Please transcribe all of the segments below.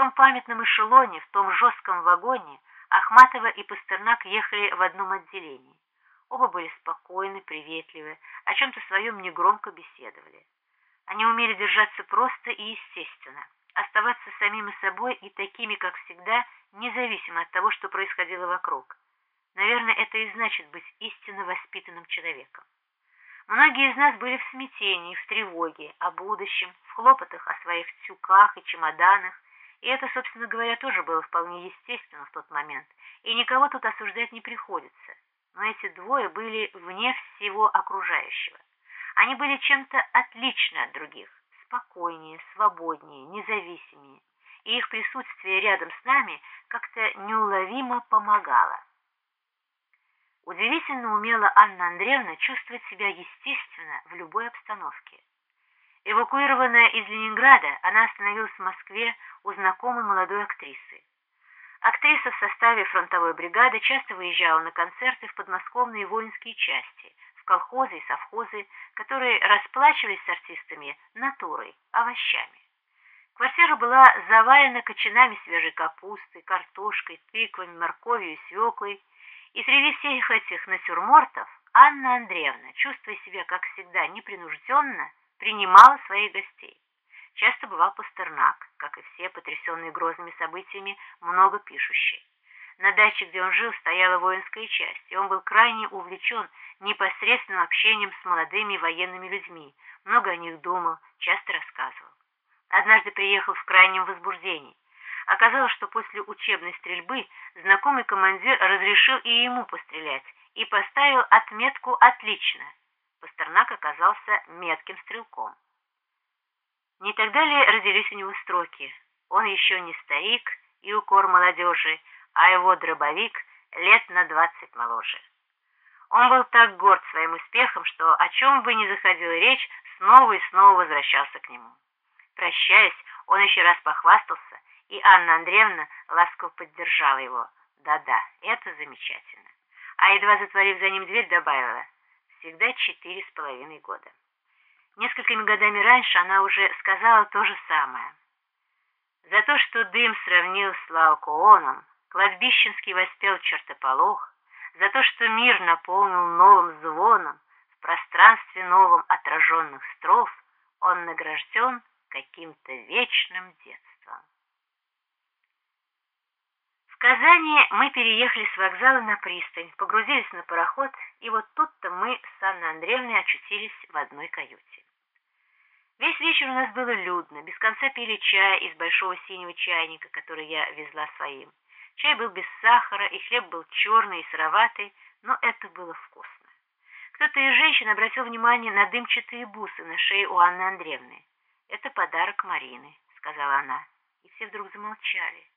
том памятном эшелоне, в том жестком вагоне Ахматова и Пастернак ехали в одном отделении. Оба были спокойны, приветливы, о чем-то своем негромко беседовали. Они умели держаться просто и естественно, оставаться самими собой и такими, как всегда, независимо от того, что происходило вокруг. Наверное, это и значит быть истинно воспитанным человеком. Многие из нас были в смятении, в тревоге о будущем, в хлопотах о своих тюках и чемоданах, и это, собственно говоря, тоже было вполне естественно в тот момент, и никого тут осуждать не приходится. Но эти двое были вне всего окружающего. Они были чем-то отличны от других, спокойнее, свободнее, независимее, и их присутствие рядом с нами как-то неуловимо помогало. Удивительно умела Анна Андреевна чувствовать себя естественно в любой обстановке. Эвакуированная из Ленинграда, она остановилась в Москве у знакомой молодой актрисы. Актриса в составе фронтовой бригады часто выезжала на концерты в подмосковные воинские части, в колхозы и совхозы, которые расплачивались с артистами натурой, овощами. Квартира была завалена кочанами свежей капусты, картошкой, тыквами, морковью и свеклой, и среди всех этих натюрмортов Анна Андреевна, чувствуя себя, как всегда, непринужденно, принимала своих гостей. Часто бывал Пастернак, как и все потрясенные грозными событиями, много пишущий. На даче, где он жил, стояла воинская часть, и он был крайне увлечен непосредственным общением с молодыми военными людьми, много о них думал, часто рассказывал. Однажды приехал в крайнем возбуждении. Оказалось, что после учебной стрельбы знакомый командир разрешил и ему пострелять и поставил отметку «Отлично». Пастернак оказался метким стрелком. Не тогда ли родились у него строки «Он еще не старик и укор молодежи, а его дробовик лет на двадцать моложе». Он был так горд своим успехом, что о чем бы ни заходила речь, снова и снова возвращался к нему. Прощаясь, он еще раз похвастался, и Анна Андреевна ласково поддержала его. Да-да, это замечательно. А едва затворив за ним дверь, добавила, всегда четыре с половиной года. Несколькими годами раньше она уже сказала то же самое. За то, что дым сравнил с Лаокооном, кладбищенский воспел чертополох, за то, что мир наполнил новым звоном, в пространстве новом отраженных строф, он награжден каким-то вечным детством. В Казани мы переехали с вокзала на пристань, погрузились на пароход, и вот тут-то мы с Анной Андреевной очутились в одной каюте. Весь вечер у нас было людно, без конца пили чай из большого синего чайника, который я везла своим. Чай был без сахара, и хлеб был черный и сыроватый, но это было вкусно. Кто-то из женщин обратил внимание на дымчатые бусы на шее у Анны Андреевны. «Это подарок Марины», — сказала она. И все вдруг замолчали.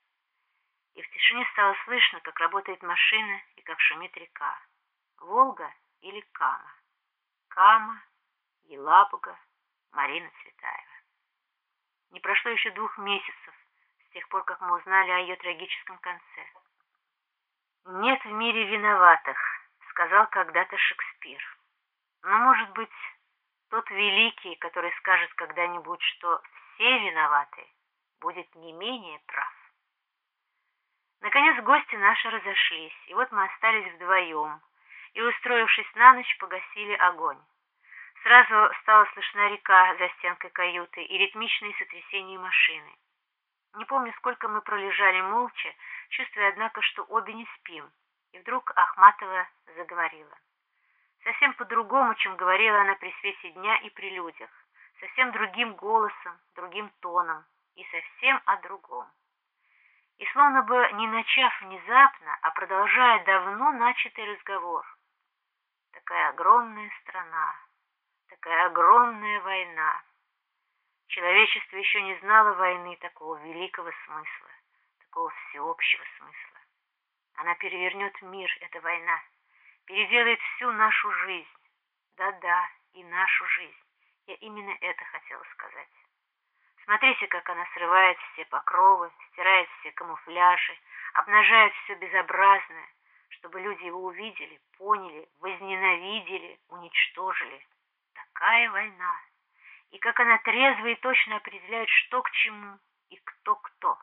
И в тишине стало слышно, как работает машина и как шумит река. Волга или Кама? Кама, Елабуга, Марина Цветаева. Не прошло еще двух месяцев с тех пор, как мы узнали о ее трагическом конце. «Нет в мире виноватых», — сказал когда-то Шекспир. Но, может быть, тот великий, который скажет когда-нибудь, что все виноваты, будет не менее прав. Наконец гости наши разошлись, и вот мы остались вдвоем, и, устроившись на ночь, погасили огонь. Сразу стала слышна река за стенкой каюты и ритмичные сотрясения машины. Не помню, сколько мы пролежали молча, чувствуя, однако, что обе не спим, и вдруг Ахматова заговорила. Совсем по-другому, чем говорила она при свете дня и при людях, совсем другим голосом, другим тоном и совсем о другом. И словно бы не начав внезапно, а продолжая давно начатый разговор. Такая огромная страна, такая огромная война. Человечество еще не знало войны такого великого смысла, такого всеобщего смысла. Она перевернет мир, эта война переделает всю нашу жизнь. Да-да, и нашу жизнь. Я именно это хотела сказать. Смотрите, как она срывает все покровы, стирает все камуфляжи, обнажает все безобразное, чтобы люди его увидели, поняли, возненавидели, уничтожили. Такая война. И как она трезво и точно определяет, что к чему и кто кто.